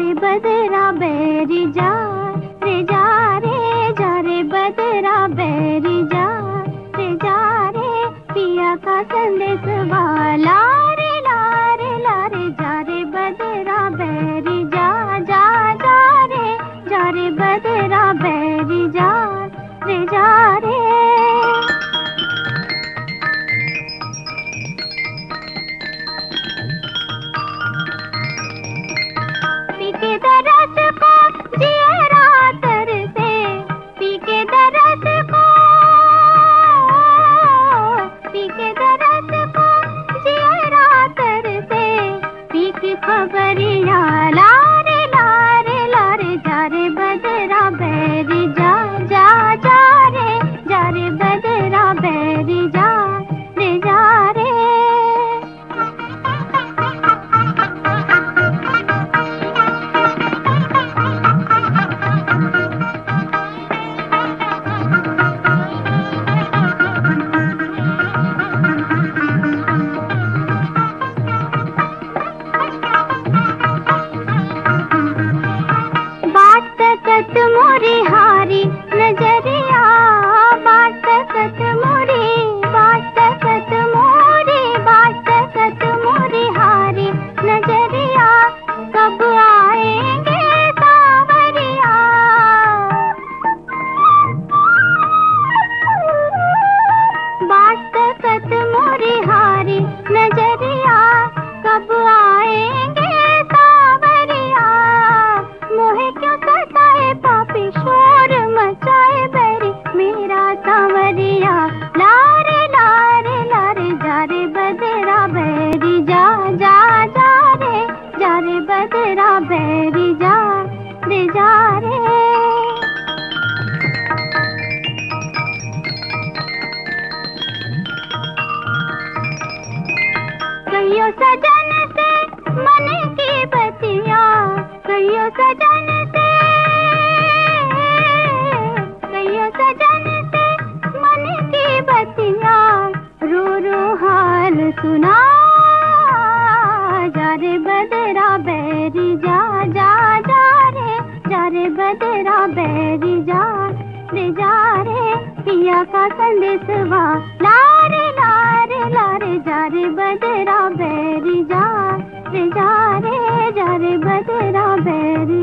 रे बदरा बैरी जा रे जा रे जा रे बदरा बैरी जा रे जा रे, पिया का संदेश वाला परिणाला बदरा बैरी जा जा जा रे जा रे बदरा बैरी जा रे जा रे। कहियो सजन से मन की बतिया, कहियो सजन से सुना जा रे बदरा बैरी जा जा जा रे जा रे बदरा बैरी जा रे जा रे, पिया का संदेशवा। लारे लारे लारे जा रे बदरा बैरी जा रे जा रे जा बदरा बैरी